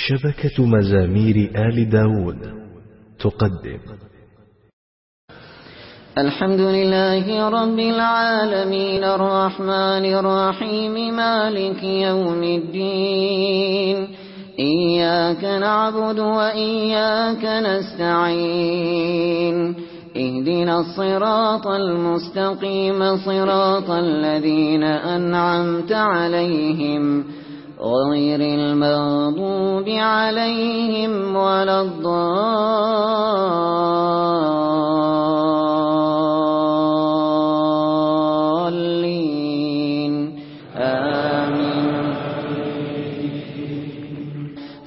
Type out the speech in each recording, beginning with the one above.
شبكة مزامير آل داود تقدم. الحمد لله رب العالمين الرحمن الرحيم مالك يوم الدين. إياك نعبد وإياك نستعين. اهدنا الصراط المستقيم صراط الذين أنعمت عليهم. غير المغضوب عليهم ولا الضالين. آمين.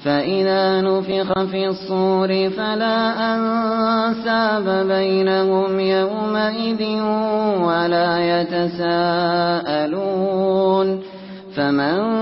فإذا نفخ في الصور فلا أنساب بينهم يومئذ ولا يتساءلون. فمن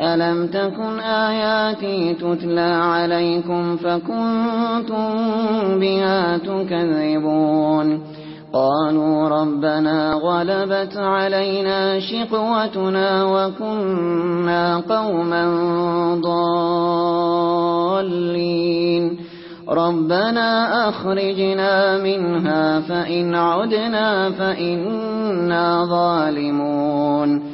ألم تكن آياتي تتلى عليكم فكنتم بها تكذبون قالوا ربنا غلبت علينا شقوتنا وكنا قوما ضالين ربنا أخرجنا منها فإن عدنا فإنا ظالمون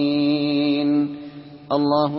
اللہ